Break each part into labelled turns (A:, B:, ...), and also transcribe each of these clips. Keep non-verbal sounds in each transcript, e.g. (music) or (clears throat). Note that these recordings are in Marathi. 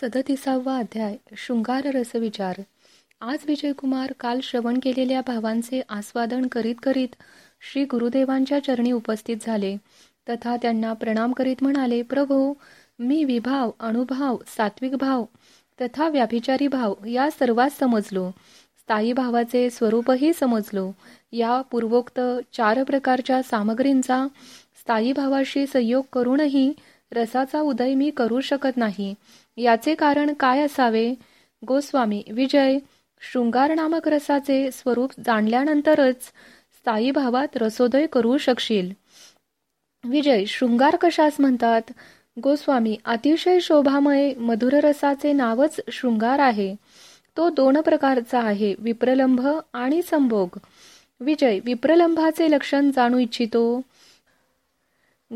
A: सदतीसावा अध्याय शृंगार रसविचार आज विजयकुमार काल श्रवण केलेल्या भावांचे आस्वादन करीत करीत श्री गुरुदेवांच्या चरणी उपस्थित झाले. तथा त्यांना प्रणाम करीत म्हणाले प्रभो मी विभाव अणुभाव सात्विक भाव तथा व्याभिचारी भाव या सर्वात समजलो. स्थायी भावाचे स्वरूपही समजलो. या पूर्वोक्त चार प्रकारच्या सामग्रींचा स्थायी भावाशी संयोग करूनही रसाचा उदय मी करू शकत नाही. याचे कारण काय असावे? गोस्वामी विजय शृंगार नामक रसाचे स्वरूप जाणल्यानंतरच स्थायी भावात रसोदय करू शकशील. विजय शृंगार कशास म्हणतात? गोस्वामी अतिशय शोभामय मधुर रसाचे नावच शृंगार आहे. तो दोन प्रकारचा आहे विप्रलंभ आणि संभोग. विजय विप्रलंभाचे लक्षण जाणू इच्छितो.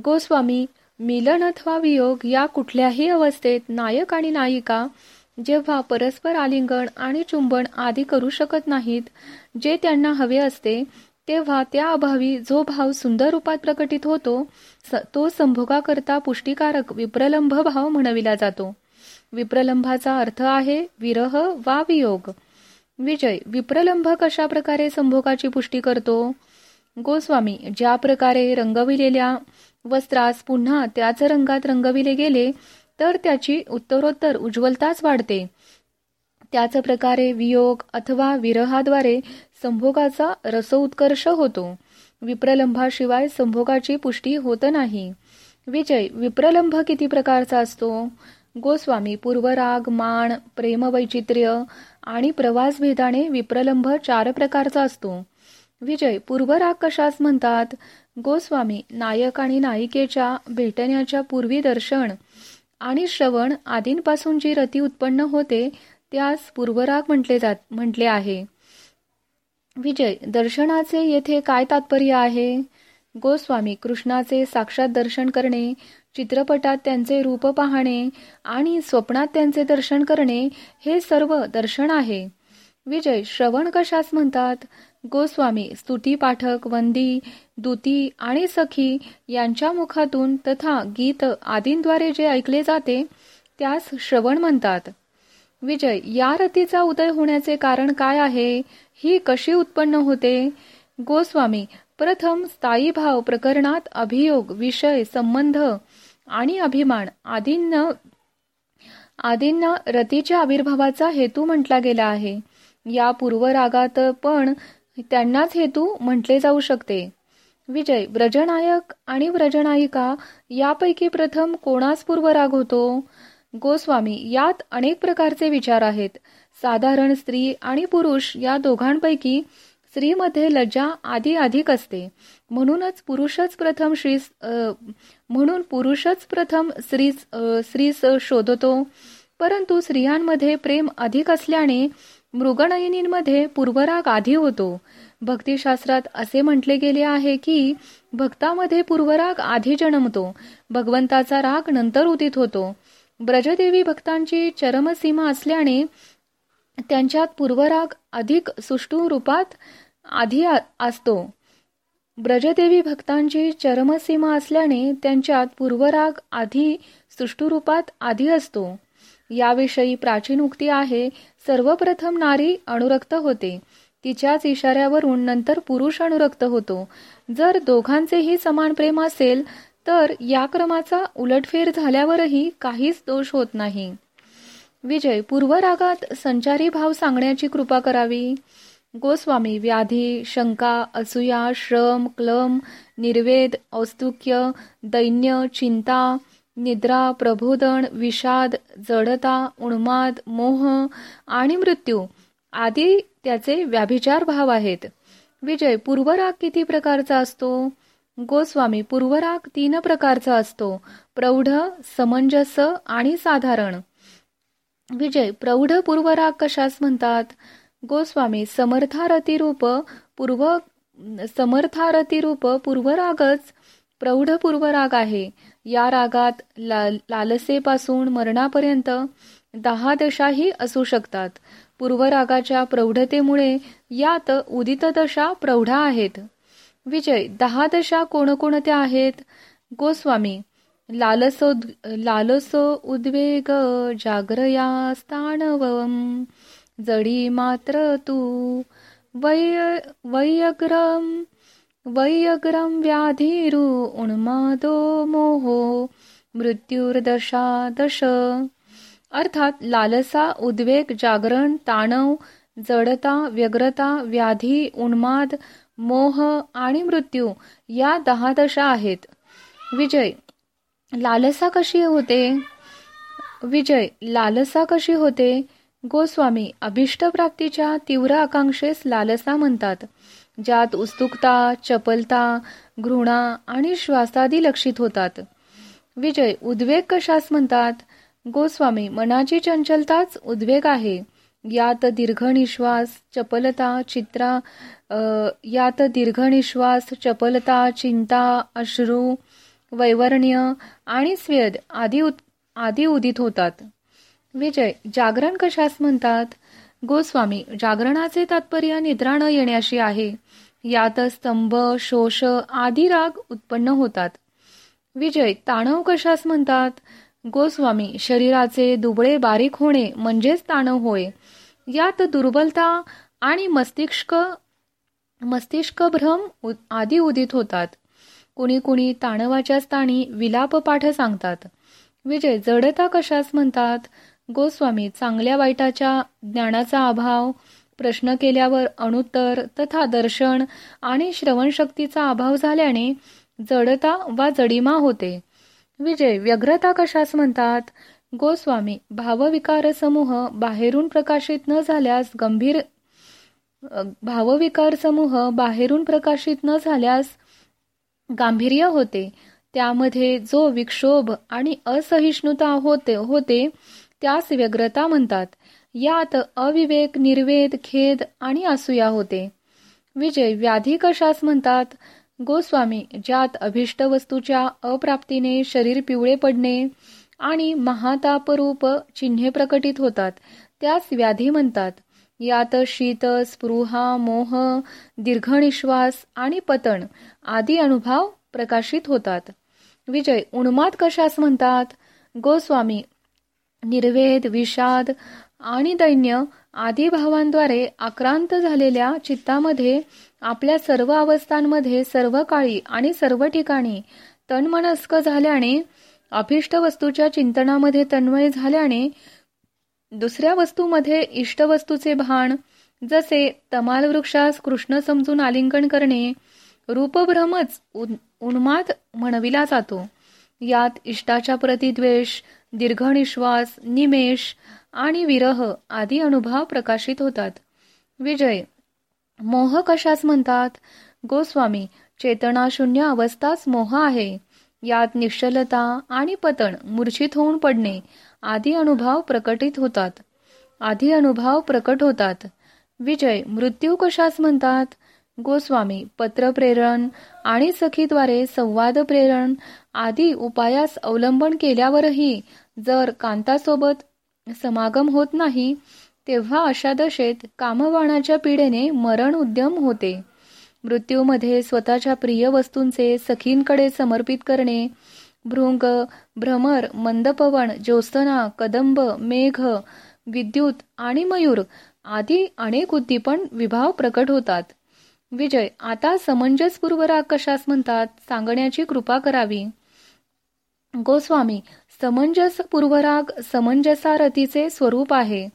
A: गोस्वामी मिलन अथवा वियोग या कुठल्याही अवस्थेत नायक आणि नायिका जेव्हा परस्पर आलिंगन आणि चुंबन आदी करू शकत नाहीत जे त्यांना हवे असते तेव्हा त्या अभावी जो भाव सुंदर रूपात प्रकटित होतो तो संभोगाकरता पुष्टीकारक विप्रलंभ भाव म्हणविला जातो. विप्रलंभाचा अर्थ आहे विरह वा वियोग. विजय विप्रलंभ कशा प्रकारे संभोगाची पुष्टी करतो? गोस्वामी ज्या प्रकारे रंगविलेल्या वस्त्रास पुन्हा त्याच रंगात रंगविले गेले तर त्याची उत्तरोत्तर उज्ज्वलताच वाढते. त्याच प्रकारे वियोग अथवा विरहाद्वारे संभोगाचा रसोत्कर्ष होतो. विप्रलंभाशिवाय संभोगाची पुष्टी होत नाही. विजय विप्रलंभ किती प्रकारचा असतो? गोस्वामी पूर्वराग माण प्रेमवैचित्र्य आणि प्रवासभेदाने विप्रलंभ चार प्रकारचा असतो. विजय पूर्वराग कशास म्हणतात गोस्वामी नायक आणि नायिकेच्या भेटण्याच्या पूर्वी दर्शन आणि श्रवण आदींपासून जी रती उत्पन्न होते त्यास पूर्वराग म्हटले जात म्हटले आहे. विजय दर्शनाचे येथे काय तात्पर्य आहे? गोस्वामी कृष्णाचे साक्षात दर्शन करणे चित्रपटात त्यांचे रूप पाहणे आणि स्वप्नात त्यांचे दर्शन करणे हे सर्व दर्शन आहे. विजय श्रवण कशास म्हणतात? गोस्वामी स्तुती पाठक वंदी दुती आणि सखी यांच्या मुखातून तथा गीत आदींद्वारे जे ऐकले जाते त्यास श्रवण म्हणतात. विजय या रतीचा उदय होण्याचे कारण काय आहे? ही कशी उत्पन्न होते? गोस्वामी प्रथम स्थायी भाव प्रकरणात अभियोग विषय संबंध आणि अभिमान आदींना आदींना रतीच्या आविर्भावाचा हेतू म्हटला गेला आहे. या पूर्वरागात पण त्यांनाच हेतू म्हटले जाऊ शकते. विजय व्रजनायक आणि व्रजनायिका यापैकी प्रथम कोणास पूर्वराग होतो? गोस्वामी यात अनेक प्रकारचे विचार आहेत. साधारण स्त्री आणि पुरुष या दोघांपैकी स्त्रीमध्ये लज्जा आधी अधिक असते. म्हणूनच पुरुषच प्रथम श्री म्हणून पुरुषच प्रथम स्त्री स्त्रीस शोधतो. परंतु स्त्रियांमध्ये प्रेम अधिक असल्याने मृगनयनींमध्ये पूर्वराग आधी होतो. भक्तिशास्त्रात असे म्हटले गेले आहे की भक्तामध्ये पूर्वराग आधी जन्मतो. भगवंताचा राग नंतर उदित होतो. ब्रजदेवी भक्तांची चरमसीमा असल्याने त्यांच्यात पूर्वराग अधिक सुष्टू रूपात आधी असतो. ब्रजदेवी भक्तांची चरमसीमा असल्याने त्यांच्यात पूर्वराग आधी सुष्टू रूपात आधी असतो. याविषयी प्राचीन उक्ती आहे. सर्वप्रथम नारी अणुरक्त होते. तिच्याच इशाऱ्यावरून नंतर पुरुष अणुरक्त होतो. जर दोघांचेही समान प्रेम असेल तर या क्रमाचा उलटफेर झाल्यावरही काहीच दोष होत नाही. विजय पूर्वरागात संचारी भाव सांगण्याची कृपा करावी. गोस्वामी व्याधी शंका असूया श्रम क्लम निर्वेद औस्तुक्य दैन्य चिंता निद्रा प्रबोधन विषाद जडता उन्माद मोह आणि मृत्यू आदी त्याचे व्याभिचार भाव आहेत. विजय पूर्वराग किती प्रकारचा असतो? गोस्वामी पूर्वराग तीन प्रकारचा असतो. प्रौढ समंजस आणि साधारण. विजय प्रौढ पूर्वराग कशास म्हणतात? गोस्वामी समर्थारतिरूप पूर्व समर्थारतिरूप पूर्वरागच प्रौढ पूर्वराग आहे. या रागात ला लालसेपासून मरणापर्यंत दहा दशाही असू शकतात. पूर्वरागाच्या प्रौढतेमुळे यात उदित दशा प्रौढा आहेत. विजय दहा दशा कोणकोणत्या आहेत? गोस्वामी लालसो लालसो उद्वेग जागरया स्थानव जडी मात्र तू वै वैयग्रम वैयग्रम व्याधीरु उन्मादो मोहो मृत्युर्दशा दश। अर्थात लालसा उद्वेग जागरण ताणव जडता व्यग्रता व्याधी उन्माद मोह आणि मृत्यू या दहा दशा आहेत. विजय लालसा कशी होते? विजय लालसा कशी होते? गोस्वामी अभिष्ट प्राप्तीच्या तीव्र आकांक्षेस लालसा म्हणतात. ज्यात उत्सुकता चपलता घृणा आणि श्वासादी लक्षित होतात. विजय उद्वेग कशास म्हणतात? गोस्वामी मनाची चंचलताच उद्वेग आहे. यात दीर्घ निश्वास चपलता चित्रा यात दीर्घ निश्वास चपलता चिंता अश्रू वैवर्ण्य आणि स्वेद आदी आदी उदित होतात. विजय जागरण कशास म्हणतात? गोस्वामी जागरणाचे तात्पर्य निद्रा न येण्याशी आहे. यात स्तंभ शोष आदी राग उत्पन्न होतात. विजय ताणव कशास म्हणतात? गोस्वामी शरीराचे दुबळे बारीक होणे म्हणजेच ताणव होय. यात दुर्बलता आणि मस्तिष्क मस्तिष्क भ्रम आदी उदित होतात. कुणी कुणी ताणवाच्या स्थानी विलाप पाठ सांगतात. विजय जडता कशास म्हणतात? गोस्वामी चांगल्या वाईटाच्या ज्ञानाचा अभाव प्रश्न केल्यावर अनुत्तर तथा दर्शन आणि श्रवणशक्तीचा अभाव झाल्याने जडता वा जडिमा होते. विजय व्यग्रता कशास म्हणतात? गोस्वामी भावविकार समूह बाहेरून प्रकाशित न झाल्यास गंभीर भावविकार समूह बाहेरून प्रकाशित न झाल्यास गांभीर्य होते. त्यामध्ये जो विक्षोभ आणि असहिष्णुता होते होते त्यास व्यग्रता म्हणतात. यात अविवेक निर्वेद खेद आणि असूया होते. विजय व्याधी कशास म्हणतात गोस्वामी ज्यात अभिष्ट वस्तूच्या अप्राप्तीने शरीर पिवळे पडणे आणि महातापरूप चिन्हे प्रकटित होतात त्यास व्याधी म्हणतात. यात शीत स्पृहा मोह दीर्घनिश्वास आणि पतन आदी अनुभव प्रकाशित होतात. विजय उन्माद कशास म्हणतात गोस्वामी निर्वेद विषाद आणि दैन्य आदी भावांद्वारे आक्रांत झालेल्या चित्तामध्ये आपल्या सर्व अवस्थांमध्ये सर्व काळी आणि सर्व ठिकाणी तन्मनस्क झाल्याने अभिष्ट वस्तूच्या चिंतनामध्ये तन्मय झाल्याने दुसऱ्या वस्तूमध्ये इष्ट वस्तूचे भान जसे तमाल वृक्षास कृष्ण समजून आलिंगन करणे रूपभ्रमच उन्माद म्हणविला जातो. यात इष्टाच्या प्रतिद्वेष दीर्घनिश्वास निमेष आणि विरह आदी अनुभव प्रकाशित होतात. विजय मोह कशास म्हणतात? गोस्वामी चेतनाशून्य अवस्थाच मोह आहे. यात निश्चलता आणि पतन मूर्छित होऊन पडणे आदी अनुभव प्रकटित होतात. आधी अनुभव प्रकट होतात. विजय मृत्यू कशास म्हणतात? गोस्वामी पत्र प्रेरण आणि सखीद्वारे संवाद प्रेरण आदी उपायास अवलंबन केल्यावरही जर कांतासोबत समागम होत नाही तेव्हा अशा दशेत कामवाणाच्या पिढेने मरण उद्यम होते. मृत्यूमध्ये स्वतःच्या प्रिय वस्तूंचे सखींकडे समर्पित करणे भृंग भ्रमर मंदपवन ज्योत्सना कदंब मेघ विद्युत आणि मयूर आदी अनेक उद्दीपन विभाव प्रकट होतात. विजय आता समंजसपूर्व राग कशास म्हणतात? सांगण्याची कृपा करावी. गोस्वामी समंजस पूर्वराग समंजसारतीचे स्वरूप आहे.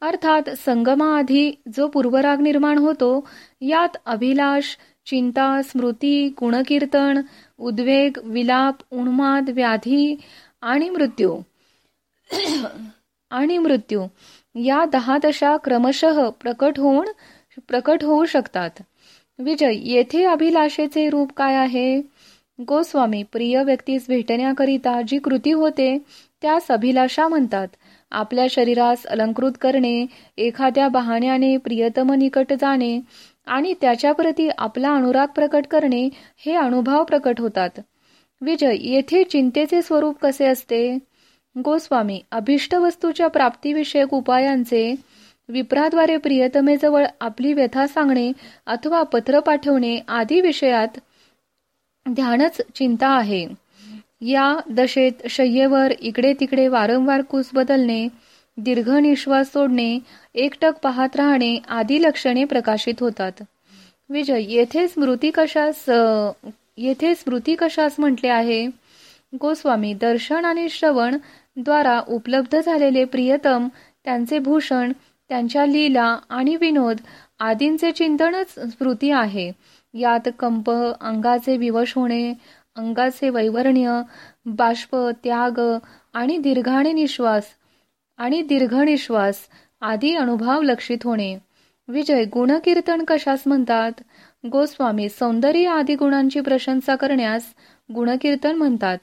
A: अर्थात संगमाआधी जो पूर्वराग निर्माण होतो यात अभिलाष चिंता स्मृती गुणकीर्तन उद्वेग विलाप उन्माद व्याधी आणि मृत्यू. (clears throat) आणि मृत्यू. या दहा दशा क्रमशः प्रकट होऊन प्रकट होऊ शकतात. विजय येथे अभिलाषेचे रूप काय आहे? गोस्वामी प्रिय व्यक्तीस भेटण्याकरिता जी कृती होते त्यास अभिलाषा म्हणतात. आपल्या शरीरास अलंकृत करणे एखाद्या बहाण्याने प्रियतम निकट जाणे आणि त्याच्याप्रती आपला अनुराग प्रकट करणे हे अनुभव प्रकट होतात. विजय येथे चिंतेचे स्वरूप कसे असते? गोस्वामी अभिष्ट वस्तूच्या प्राप्तीविषयक उपायांचे विप्राद्वारे प्रियतमेजवळ आपली व्यथा सांगणे अथवा पत्र पाठवणे आदी विषयात ध्यानच चिंता आहे. या दशेत शय्येवर इकडे तिकडे वारंवार कूस बदलणे दीर्घ निश्वास सोडणे एकटक पाहत राहणे आदी लक्षणे प्रकाशित होतात. विजय येथे स्मृती कशास येथे स्मृती कशास म्हटले आहे? गोस्वामी दर्शन आणि श्रवण द्वारा उपलब्ध झालेले प्रियतम त्यांचे भूषण त्यांच्या लीला आणि विनोद आदींचे चिंतनच स्मृती आहे. यात कंप अंगाचे विवश होणे अंगाचे वैवर्ण्य बाष्प त्याग आणि दीर्घाने निश्वास आणि दीर्घ निश्वास आदी अनुभव लक्षित होणे. विजय गुणकीर्तन कशास म्हणतात? गोस्वामी सौंदर्य आदी गुणांची प्रशंसा करण्यास गुणकीर्तन म्हणतात.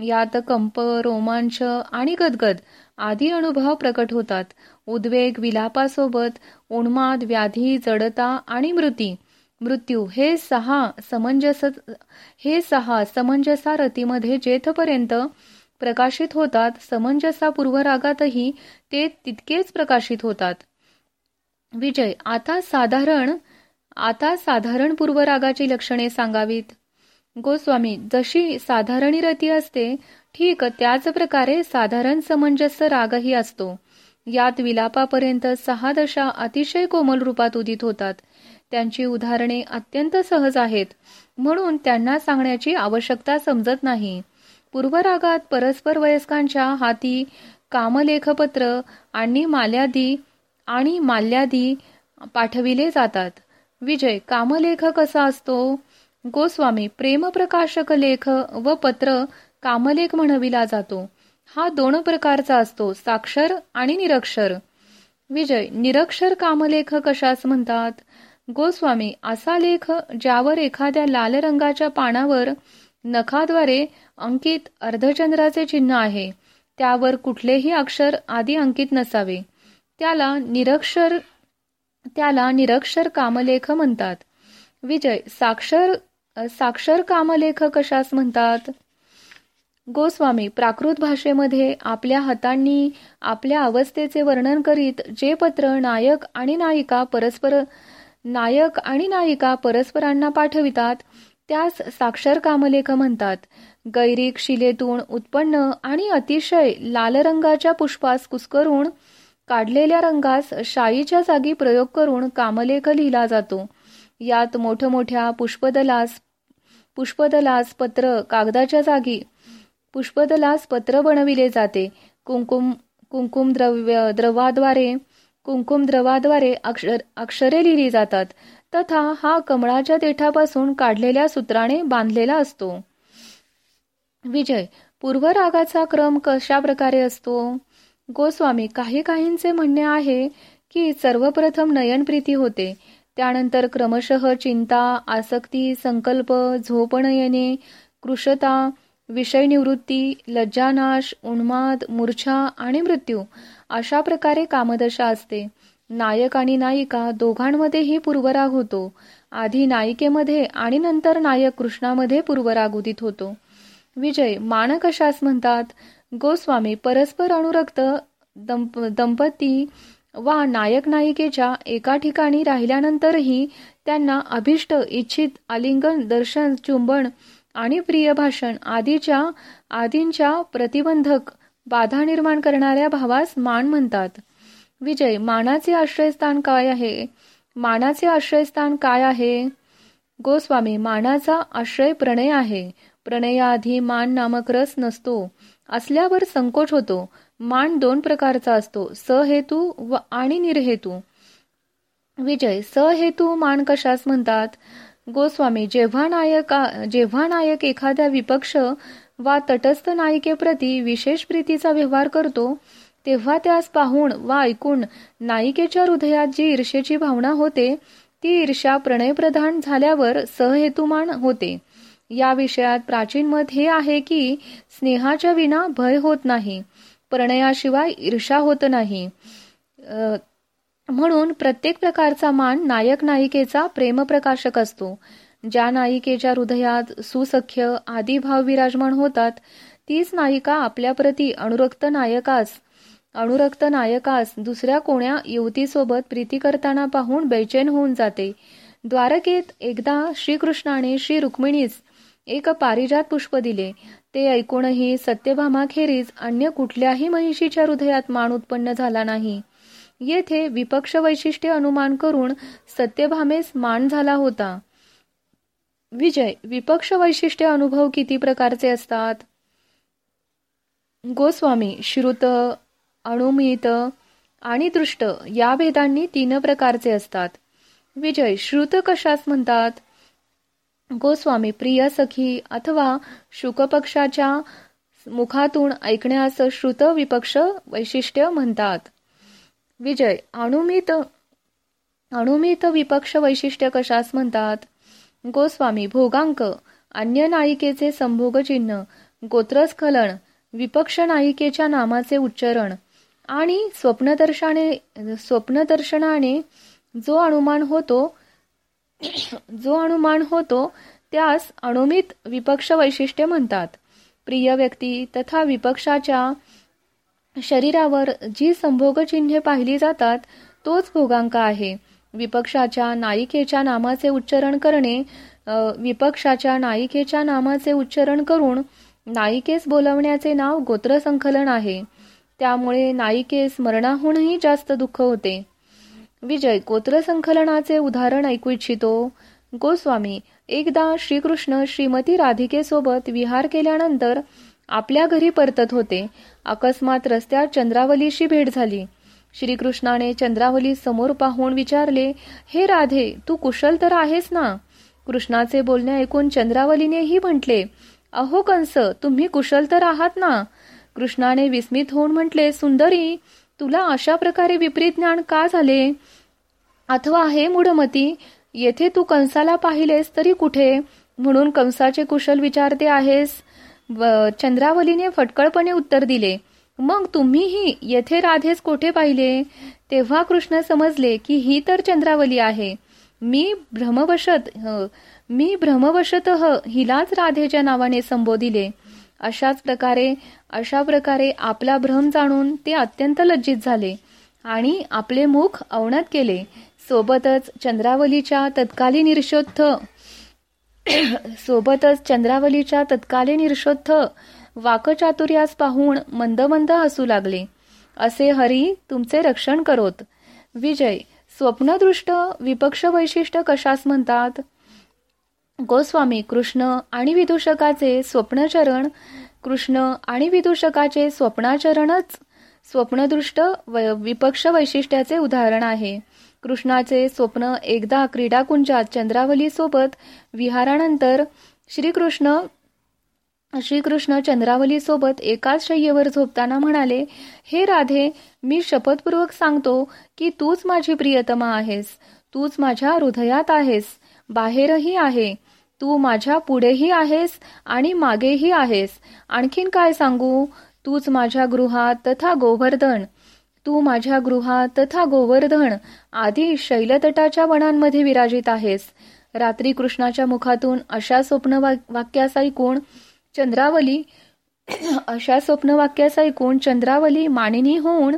A: यात कंप रोमांच आणि गदगद आदी अनुभव प्रकट होतात. उद्वेग विलापासोबत उन्माद व्याधी जडता आणि मृती मृत्यू. हे सहा समंजस हे सहा समंजसा रतीमध्ये जेथपर्यंत प्रकाशित होतात समंजसा पूर्वरागातही ते तितकेच प्रकाशित होतात. विजय आता साधारण आता साधारण पूर्वरागाची लक्षणे सांगावीत. गोस्वामी जशी साधारणी रती असते ठीक त्याच प्रकारे साधारण समंजस रागही असतो. यात विलापापर्यंत सहा दशा अतिशय कोमल रूपात उदित होतात. त्यांची उदाहरणे अत्यंत सहज आहेत म्हणून त्यांना सांगण्याची आवश्यकता समजत नाही. पूर्वरागात परस्पर वयस्कांच्या हाती कामलेखपत्र आणि माल्यादी आणि माल्यादी पाठविले जातात. विजय कामलेख कसा असतो? गोस्वामी प्रेमप्रकाशक लेख व पत्र कामलेख म्हणविला जातो. हा दोन प्रकारचा असतो साक्षर आणि निरक्षर. विजय निरक्षर कामलेख कशास म्हणतात? गोस्वामी असा लेख ज्यावर एखाद्या लाल रंगाच्या पानावर नखाद्वारे अंकित अर्धचंद्राचे चिन्ह आहे त्यावर कुठलेही अक्षर आधी अंकित नसावे. त्याला निरक्षर त्याला निरक्षर कामलेख म्हणतात. विजय साक्षर साक्षर कामलेख कशास म्हणतात? गोस्वामी प्राकृत भाषेमध्ये आपल्या हातांनी आपल्या अवस्थेचे वर्णन करीत जे पत्र नायक आणि नायिका परस्पर नायक आणि नायिका परस्परांना पाठवितात त्यास साक्षर कामलेख म्हणतात. गैरिक शिलेतून उत्पन्न आणि अतिशय लाल रंगाच्या पुष्पास कुस्करून काढलेल्या रंगास शाईच्या जागी प्रयोग करून कामलेख लिहिला जातो. यात मोठमोठ्या पुष्पदलास पुष्पदलास पत्र कागदाच्या जागी पुष्पदलास पत्र बनविले जाते. कुंकुम कुंकुम द्रव्य द्रवाद्वारे कुंकुम द्रवाद्वारे अक्षर अक्षरे लिहिली जातात. तथा हा कमळाच्या देठापासून काढलेल्या सूत्राने बांधलेला असतो. विजय पूर्वरागाचा क्रम कशा प्रकारे असतो? गोस्वामी काही काहींचे म्हणणे आहे की सर्वप्रथम नयनप्रीती होते. त्यानंतर क्रमशः चिंता आसक्ती संकल्प झोपण येणे कृशता विषय निवृत्ती लज्जानाश उन्माद मूर्छा आणि मृत्यू अशा प्रकारे कामदशा असते. नायक आणि नायिका दोघांमध्येही पूर्वराग होतो. आधी नायिकेमध्ये आणि नंतर नायक कृष्णामध्ये पूर्वराग उदित होतो. विजय मानकशास म्हणतात गोस्वामी परस्पर अनुरक्त दंप दंपती वा नायक नायिकेच्या एका ठिकाणी राहिल्यानंतरही त्यांना अभिष्ट इच्छित आलिंगन दर्शन चुंबन आणि प्रिय भाषण आदीच्या आदींच्या प्रतिबंधक बाधा निर्माण करणाऱ्या भावास मान म्हणतात. विजय मानाचे आश्रयस्थान काय आहे? मानाचे आश्रयस्थान काय आहे? गोस्वामी मानाचा आश्रय प्रणय आहे. प्रणयाआधी मान नामक रस नसतो. असल्यावर संकोच होतो. मान दोन प्रकारचा असतो. सहेतू व आणि निर्हेतू. विजय सहेतू मान कशास म्हणतात? गोस्वामी जेव्हा नायक जेव्हा नायक एखाद्या विपक्ष वा तटस्थ नायिकेप्रती विशेष प्रीतीचा व्यवहार करतो तेव्हा त्यास पाहून वा ऐकून नायिकेच्या हृदयात जी ईर्षेची भावना होते ती ईर्ष्या प्रणयप्रधान झाल्यावर सहहेतुमान होते. या विषयात प्राचीन मत हे आहे की स्नेहाच्या विना भय होत नाही प्रणयाशिवाय ईर्षा होत नाही. म्हणून प्रत्येक प्रकारचा मान नायक नायिकेचा प्रेमप्रकाशक असतो. ज्या नायिकेच्या हृदयात सुसख्य आदी भाव विराजमान होतात तीच नायिका आपल्याप्रती अणुरक्त नायकास अणुरक्त नायकास दुसऱ्या कोण्या युवतीसोबत प्रीती करताना पाहून बेचैन होऊन जाते. द्वारकेत एकदा श्रीकृष्णाने श्री रुक्मिणीस एक पारिजात पुष्प दिले. ते ऐकूनही सत्यभामाखेरीज अन्य कुठल्याही महिषीच्या हृदयात मान उत्पन्न झाला नाही. येथे विपक्ष वैशिष्ट्य अनुमान करून सत्यभामेस मान झाला होता. विजय विपक्ष वैशिष्ट्य अनुभव किती प्रकारचे असतात? गोस्वामी श्रुत अणुमित आणि दृष्ट या भेदांनी तीन प्रकारचे असतात. विजय श्रुत कशास म्हणतात? गोस्वामी प्रिय सखी अथवा शुकपक्षाच्या मुखातून ऐकण्यास श्रुत विपक्ष वैशिष्ट्य म्हणतात. विजय अणुमित अणुमित विपक्ष वैशिष्ट्य कशास म्हणतात? गोस्वामी भोगांक अन्य नायिकेचे संभोग चिन्ह गोत्रस्खलन विपक्ष नायिकेच्या नामाचे उच्चारण आणि स्वप्नदर्शाने स्वप्नदर्शनाने जो अनुमान होतो जो अनुमान होतो त्यास अणुमित विपक्ष वैशिष्ट्य म्हणतात. प्रिय व्यक्ती तथा विपक्षाच्या शरीरावर जी संभोग चिन्हे पाहिली जातात तोच भोगांक आहे. विपक्षाच्या नायिकेच्या नामाचे उच्चारण करणे विपक्षाच्या नायिकेच्या नामाचे उच्चारण करून नायिकेस बोलवण्याचे नाव गोत्रसंकलन आहे. त्यामुळे नायिकेस मरणाहूनही जास्त दुःख होते. विजय गोत्रसंकलनाचे उदाहरण ऐकू इच्छितो. गोस्वामी एकदा श्रीकृष्ण श्रीमती राधिकेसोबत विहार केल्यानंतर आपल्या घरी परतत होते. अकस्मात रस्त्यात चंद्रावलीशी भेट झाली. श्रीकृष्णाने चंद्रावली समोर पाहून विचारले हे राधे तू कुशल तर आहेस ना? कृष्णाचे बोलणे ऐकून चंद्रावलीनेही म्हटले अहो कंस तुम्ही कुशल तर आहात ना? कृष्णाने विस्मित होऊन म्हटले सुंदरी तुला अशा प्रकारे विपरीत ज्ञान का झाले? अथवा हे मूढमती येथे तू कंसाला पाहिलेस तरी कुठे? म्हणून कंसाचे कुशल विचारते आहेस. चंद्रावलीने फटकळपणे उत्तर दिले मग तुम्हीही येथे राधेस कोठे पाहिले? तेव्हा कृष्ण समजले की ही तर चंद्रावली आहे. मी भ्रमवशत मी भ्रमवशत हिलाच राधेच्या नावाने संबोधिले. अशाच प्रकारे अशा प्रकारे आपला भ्रम जाणून ते अत्यंत लज्जित झाले आणि आपले मुख अवनत केले. सोबतच चंद्रावलीच्या तत्कालीन ईर्षोत्थ सोबतच चंद्रावलीच्या तत्कालीन ईर्षोत्थ वाकचातुर्यास पाहून मंद मंद हसू लागले. असे हरी तुमचे रक्षण करोत. विजय स्वप्नदृष्ट विपक्ष वैशिष्ट्य कशास म्हणतात? गोस्वामी कृष्ण आणि विदूषकाचे स्वप्नचरण कृष्ण आणि विदूषकाचे स्वप्नाचरणच स्वप्नदृष्ट विपक्ष वैशिष्ट्याचे उदाहरण आहे. कृष्णाचे स्वप्न एकदा क्रीडाकुंजात चंद्रावलीसोबत विहारानंतर श्रीकृष्ण श्रीकृष्ण चंद्रावलीसोबत एकाच शय्येवर झोपताना म्हणाले हे राधे मी शपथपूर्वक सांगतो की तूच माझी प्रियतमा आहेस. तूच माझ्या हृदयात आहेस. बाहेरही आहे. तू माझ्या पुढेही आहेस आणि मागेही आहेस. आणखीन काय सांगू? तूच माझ्या गृहात तथा गोवर्धन. तू माझ्या गृहात तथा गोवर्धन आधी शैलतटाच्या वनांमध्ये विराजित आहेस. रात्री कृष्णाच्या मुखातून अशा स्वप्न वाक्यास ऐकून चंद्रावली (clears throat) अशा स्वप्न वाक्यास ऐकून चंद्रावली मानिनी होऊन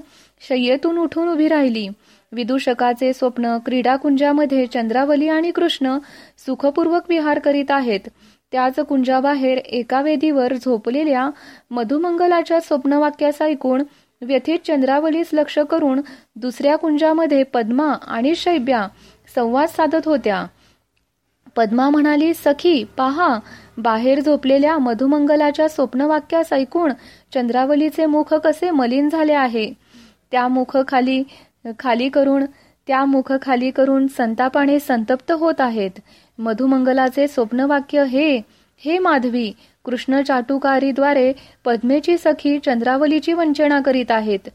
A: शय्येतून उठून उभी राहिली. विदूषकाचे स्वप्न क्रीडाकुंजामध्ये चंद्रावली आणि कृष्ण सुखपूर्वक विहार करीत आहेत. त्याच कुंजाबाहेर एका वेदीवर झोपलेल्या मधुमंगलाच्या स्वप्नवाक्यास ऐकून व्यथित चंद्रावलीस लक्ष करून दुसऱ्या कुंजामध्ये पद्मा आणि शैब्या संवाद साधत होत्या. पद्मा म्हणाली सखी पहा. बाहेर झोपलेल्या मधुमंगलाच्या स्वप्नवाक्यास ऐकून चंद्रावलीचे मुख कसे मलिन झाले आहे. त्या मुख खाली खाली करून त्या मुख खाली करून संतापाने संतप्त होत आहेत. मधुमंगलाचे स्वप्नवाक्य हे हे माधवी कृष्ण चाटुकारीद्वारे पद्मेची सखी चंद्रावलीची वंचना करीत आहेत.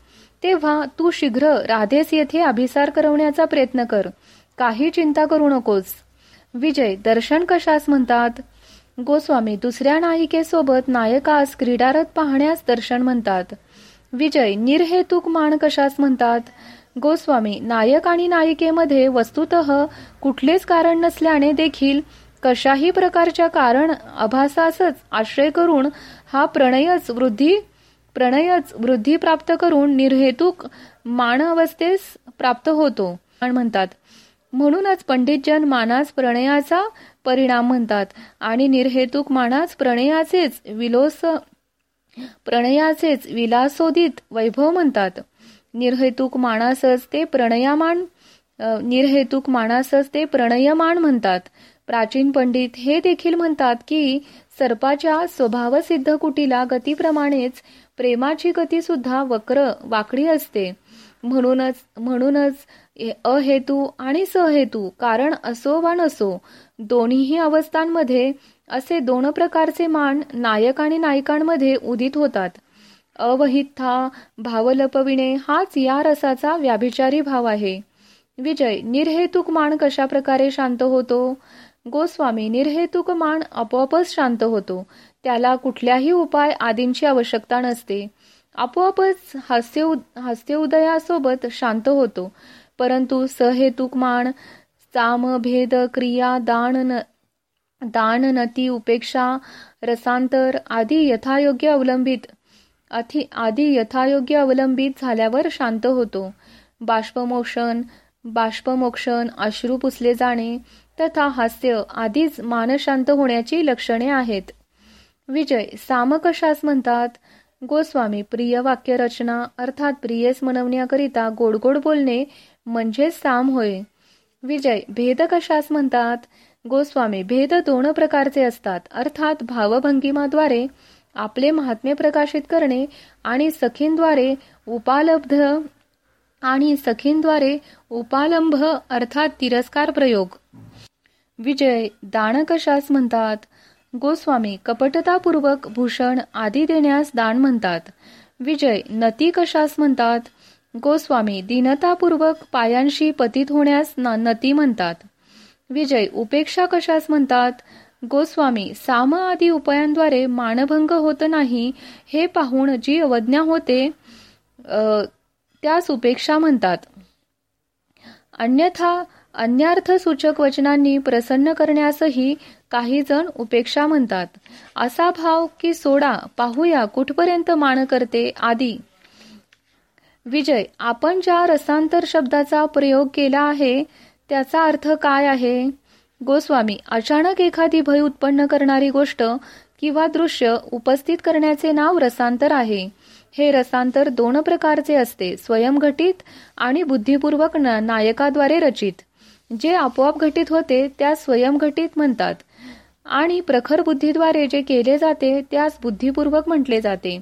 A: तेव्हा तू शीघ्र राधेस येथे अभिसार करवण्याचा प्रयत्न कर. काही चिंता करू नकोस. विजय दर्शन कशास म्हणतात? गोस्वामी दुसऱ्या नायिकेसोबत नायकास क्रीडारत पाहण्यास दर्शन म्हणतात. विजय निर्हेतुक मान कशास म्हणतात? गोस्वामी नायक आणि नायिकेमध्ये वस्तुत कुठलेच कारण नसल्याने देखील कशाही प्रकारच्या कारण अभासासच आश्रय करून हा प्रणयच वृद्धी प्रणयच वृद्धी प्राप्त करून निर्हेतुक मान अवस्थेस प्राप्त होतो. म्हणतात म्हणूनच पंडितजन मानास प्रणयाचा परिणाम म्हणतात आणि निर्हेतुक मानास प्रणयाचेच विलोस प्रणयाचेच विलासोदित वैभव म्हणतात. निर्हेतुक मानासच ते प्रणयमान निर्हेतुक मानासच ते प्रणयमान म्हणतात. प्राचीन पंडित हे देखील म्हणतात की सर्पाच्या स्वभावसिद्ध कुटीला गतीप्रमाणेच प्रेमाची गती सुद्धा वक्र वाकडी असते. म्हणूनच म्हणूनच अहेतू आणि सहेतू कारण असो वा नसो दोन्हीही अवस्थांमध्ये असे दोन प्रकारचे मान नायक आणि नायिकांमध्ये उदित होतात. अवहिथा भाव लपविणे हाच या रसाचा व्याभिचारी भाव आहे. विजय निर्हेतुक मान कशा प्रकारे शांत होतो? गोस्वामी निर्हेतुक मान आपोआपच शांत होतो. त्याला कुठल्याही उपाय आदींची आवश्यकता नसते. आपोआपच हास्य हास्य उदयासोबत शांत होतो. परंतु सहेतुक मान साम भेद क्रिया दान दान नती उपेक्षा रसांतर आदी यथायोग्य अवलंबित आदी यथायोग्य अवलंबित झाल्यावर शांत होतो. बाष्पमोक्षण बाष्पमोक्षण अश्रू पुसले जाणे तथा हास्य आधीच मानशांत होण्याची लक्षणे आहेत. विजय सामकशास म्हणतात गोस्वामी प्रिय वाक्य रचना अर्थात प्रियस मनवण्याकरिता गोड गोड बोलणे म्हणजेच साम होय. विजय भेद कशास म्हणतात गोस्वामी भेद दोन प्रकारचे असतात अर्थात भावभंगिमाद्वारे आपले महात्म्य प्रकाशित करणे आणि सखींद्वारे उपालब्ध आणि सखींद्वारे उपालंभ अर्थात तिरस्कार प्रयोग. विजय दान कशास म्हणतात. गोस्वामी कपटतापूर्वक भूषण आदी देण्यास दान म्हणतात. विजय नती कशास म्हणतात. गोस्वामी दीनतापूर्वक पायांशी पतित होण्यास नती म्हणतात. विजय उपेक्षा कशास म्हणतात. गोस्वामी साम आदी उपायांद्वारे मानभंग होत नाही हे पाहून जी अवज्ञा होते त्यास उपेक्षा म्हणतात. अन्यथा अन्यार्थ सूचक वचनांनी प्रसन्न करण्यासही काही जण उपेक्षा म्हणतात. असा भाव की सोडा पाहूया कुठपर्यंत मान करते आदी. विजय आपण ज्या रसांतर शब्दाचा प्रयोग केला आहे त्याचा अर्थ काय आहे? गोस्वामी अचानक एखादी भय उत्पन्न करणारी गोष्ट किंवा दृश्य उपस्थित करण्याचे नाव रसांतर आहे. हे रसांतर दोन प्रकारचे असते स्वयंघटित आणि बुद्धिपूर्वक नायकाद्वारे रचित. जे आपोआप घटित होते त्यास स्वयंघटित म्हणतात. आणि प्रखर बुद्धीद्वारे जे केले जाते त्यास बुद्धिपूर्वक म्हटले जाते.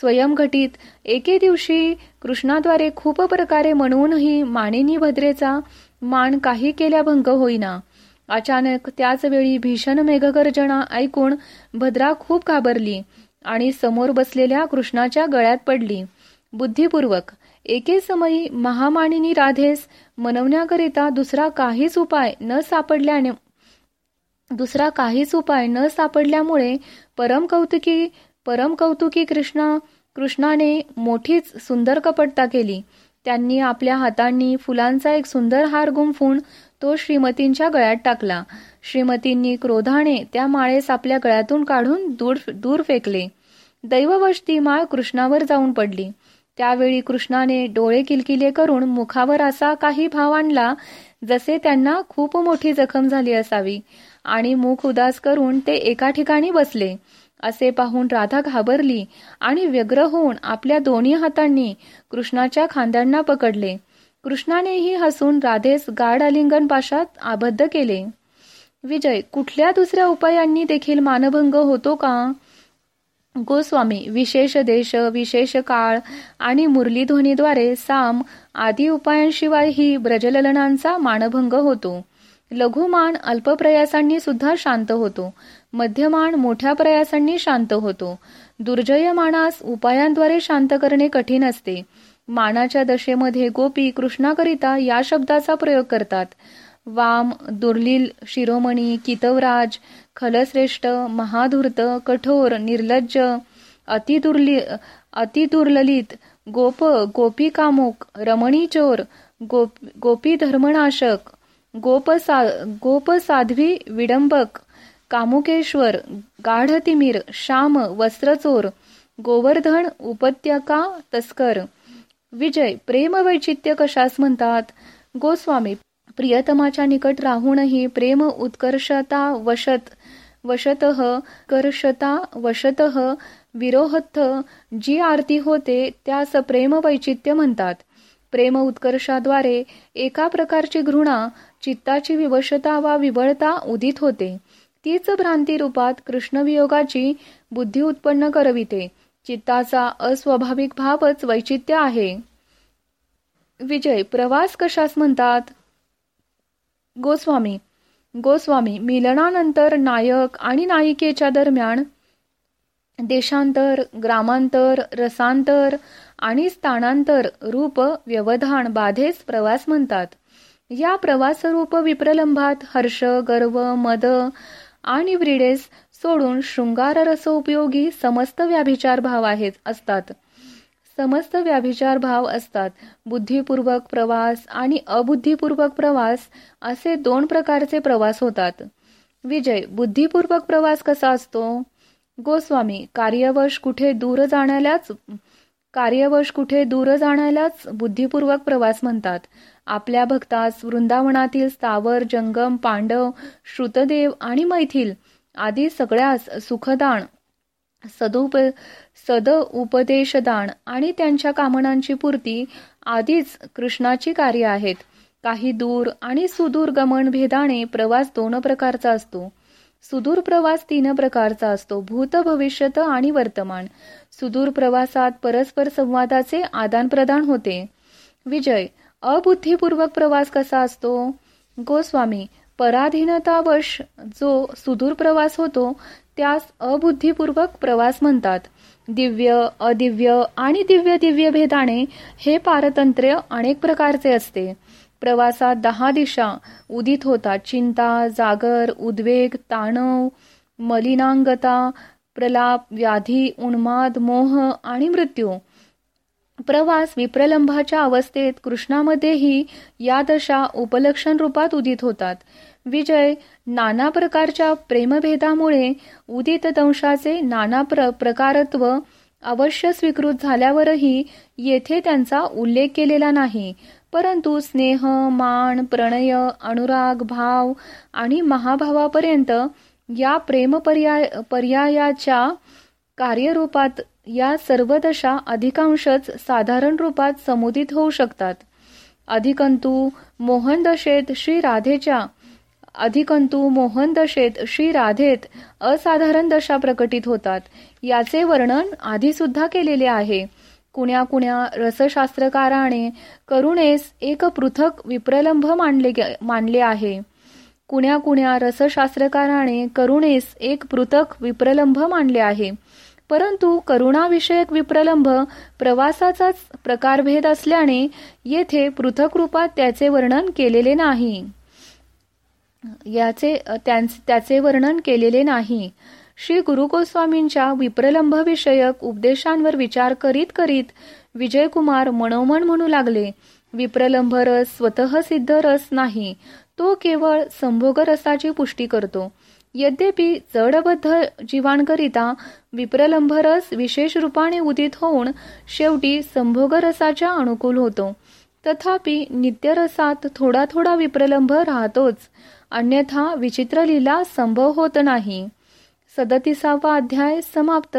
A: स्वयंघटित एके दिवशी कृष्णाद्वारे खूप प्रकारे म्हणूनही मानिनी भद्रेचा मान काही केल्या भंग होईना. अचानक त्याच वेळी भीषण मेघगर्जना ऐकून भद्रा खूप घाबरली आणि समोर बसलेल्या कृष्णाच्या गळ्यात पडली. बुद्धिपूर्वक एके समयी महामानिनी राधेस मनवण्याकरिता दुसरा काहीच उपाय न सापडल्याने दुसरा काहीच उपाय न सापडल्यामुळे परम कौतुकी परम कौतुकी कृष्णा कृष्णाने मोठीच सुंदर कपटता केली. त्यांनी आपल्या हातांनी फुलांचा एक सुंदर हार गुंफून तो श्रीमतींच्या गळ्यात टाकला. श्रीमतींनी क्रोधाने त्या माळेस आपल्या गळ्यातून काढून दूर दूर फेकले. दैववश ती माळ कृष्णावर जाऊन पडली. त्यावेळी कृष्णाने डोळे किलकिले करून मुखावर असा काही भाव आणला जसे त्यांना खूप मोठी जखम झाली असावी. आणि मुख उदास करून ते एका ठिकाणी बसले. असे पाहून राधा घाबरली आणि व्यग्र होऊन आपल्या दोन्ही हातांनी कृष्णाच्या खांद्यांना पकडले. कृष्णानेही हसून राधेस गाढ अलिंगन पाशात आबद्ध केले. विजय कुठल्या दुसऱ्या उपायांनी देखील मानभंग होतो का? गोस्वामी विशेष देश विशेष काळ आणि मुरलीध्वनीद्वारे साम आदी उपायांशिवायही ब्रजललनांचा मानभंग होतो. लघुमान अल्प प्रयासांनी सुद्धा शांत होतो. मध्यमान मोठ्या प्रयासांनी शांत होतो. दुर्जय मानास उपायांद्वारे शांत करणे कठीण असते. मानाच्या दशेमध्ये गोपी कृष्णाकरिता या शब्दाचा प्रयोग करतात. वाम दुर्लील शिरोमणी कितवराज खलश्रेष्ठ महाधूर्त कठोर निर्लज्ज अतिदुर्ली अतिदुर्ललित गोप गोपी कामुक रमणी चोर गोप गोपी धर्मनाशक गोप सा गोप साध्वी विडंबक कामुकेश्वर गाढतिमीर श्याम वस्त्रचोर गोवर्धन उपत्यका तस्कर विजय प्रेम वैचित्य कशास म्हणतात? गोस्वामी प्रियतमाच्या निकट राहूनही प्रेम उत्कर्षता वशत वशत कर्षता वशत विरोहत्थ जी आरती होते त्यास प्रेम वैचित्य म्हणतात. प्रेम उत्कर्षाद्वारे एका प्रकारची घृणा चित्ताची विवशता वा विवळता उदित होते. तीच भ्रांती रूपात कृष्णवियोगाची बुद्धी उत्पन्न करविते. चित्ताचा अस्वाभाविक भावच वैचित्य आहे. विजय प्रवास कशास म्हणतात? गोस्वामी गोस्वामी मिलनानंतर नायक आणि नायिकेच्या दरम्यान देशांतर ग्रामांतर रसांतर आणि स्थानांतर रूप व्यवधान बाधेस प्रवास म्हणतात. या प्रवासरूप विप्रलंभात हर्ष गर्व मद आणि व्रीडेस सोडून शृंगार रस उपयोगी समस्त व्याभिचार भाव आहेत असतात. समस्त व्याभिचार भाव असतात. बुद्धिपूर्वक प्रवास आणि अबुद्धिपूर्वक प्रवास असे दोन प्रकारचे प्रवास होतात. विजय बुद्धिपूर्वक प्रवास कसा असतो? गोस्वामी कार्यवश कुठे दूर जाण्यालाच कार्यवश कुठे दूर जाण्यालाच बुद्धिपूर्वक प्रवास म्हणतात. आपल्या भक्तास वृंदावनातील स्थावर जंगम पांडव श्रुतदेव आणि मैथिल आदी सगळ्यास सुखदान सदुप सद उपदेशदान आणि त्यांच्या कामनांची पूर्ती आधीच कृष्णाची कार्य आहेत. काही दूर आणि सुदूर गमन भेदाने प्रवास दोन प्रकारचा असतो. सुदूर प्रवास तीन प्रकारचा असतो भूत भविष्यत आणि वर्तमान. सुदूर प्रवासात परस्पर संवादाचे आदान प्रदान होते. विजय अबुद्धीपूर्वक प्रवास कसा असतो? गोस्वामी पराधीनतावश जो सुदूर प्रवास होतो त्यास अबुद्धीपूर्वक प्रवास म्हणतात. दिव्य अदिव्य आणि दिव्य दिव्य भेदाने हे पारतंत्र्य अनेक प्रकारचे असते. प्रवासात दहा दिशा उदित होतात चिंता जागर उद्वेग ताणव मलिनांगता प्रलाप व्याधी उन्माद मोह आणि मृत्यू. प्रवास विप्रलंभाच्या अवस्थेत कृष्णामध्येही या दशा उपलक्षण रूपात उदित होतात. विजय नाना प्रकारच्या प्रेमभेदामुळे उदित दंशाचे नाना प्र प्रकारत्व अवश्य स्वीकृत झाल्यावरही येथे त्यांचा उल्लेख केलेला नाही. परंतु स्नेह मान प्रणय अनुराग भाव आणि महाभावापर्यंत या प्रेम पर्याय पर्यायाच्या कार्यरूपात या सर्व दशा अधिकांशच साधारण रूपात समुदित होऊ शकतात. अधिकंतु मोहन दशेत श्री राधेच्या अधिकंतु मोहन दशेत श्री राधेत असाधारण दशा प्रकटित होतात. याचे वर्णन आधी सुद्धा केलेले आहे. कुण्या कुण्या रसशास्त्रकाराने करुणेस एक पृथक विप्रलंभ मानले मानले आहे. कुण्या कुण्या रसशास्त्रकाराने करुणेस एक पृथक विप्रलंभ मानले आहे. परंतु करुणाविषयक विप्रलंभ प्रवासाचाच प्रकारभेद असल्याने येथे पृथक रूपात त्याचे वर्णन केलेले नाही. याचे त्याचे वर्णन केलेले नाही. श्री गुरु गोस्वामींच्या विप्रलंभ विषयक उपदेशांवर विचार करीत करीत विजयकुमार मनोमन म्हणू लागले विप्रलंभ रस स्वतः सिद्ध रस नाही तो केवळ संभोग रसाची पुष्टी करतो. यद्यपि जडबद्ध जीवांकरिता विप्रलंभ रस विशेष रूपाने उदित होऊन शेवटी संभोग रसाच्या अनुकूल होतो. तथापि नित्यरसात थोडा थोडा विप्रलंभ राहतोच. अन्यथा विचित्र लीला संभव होत नाही. सदतीसावा अध्याय समाप्त.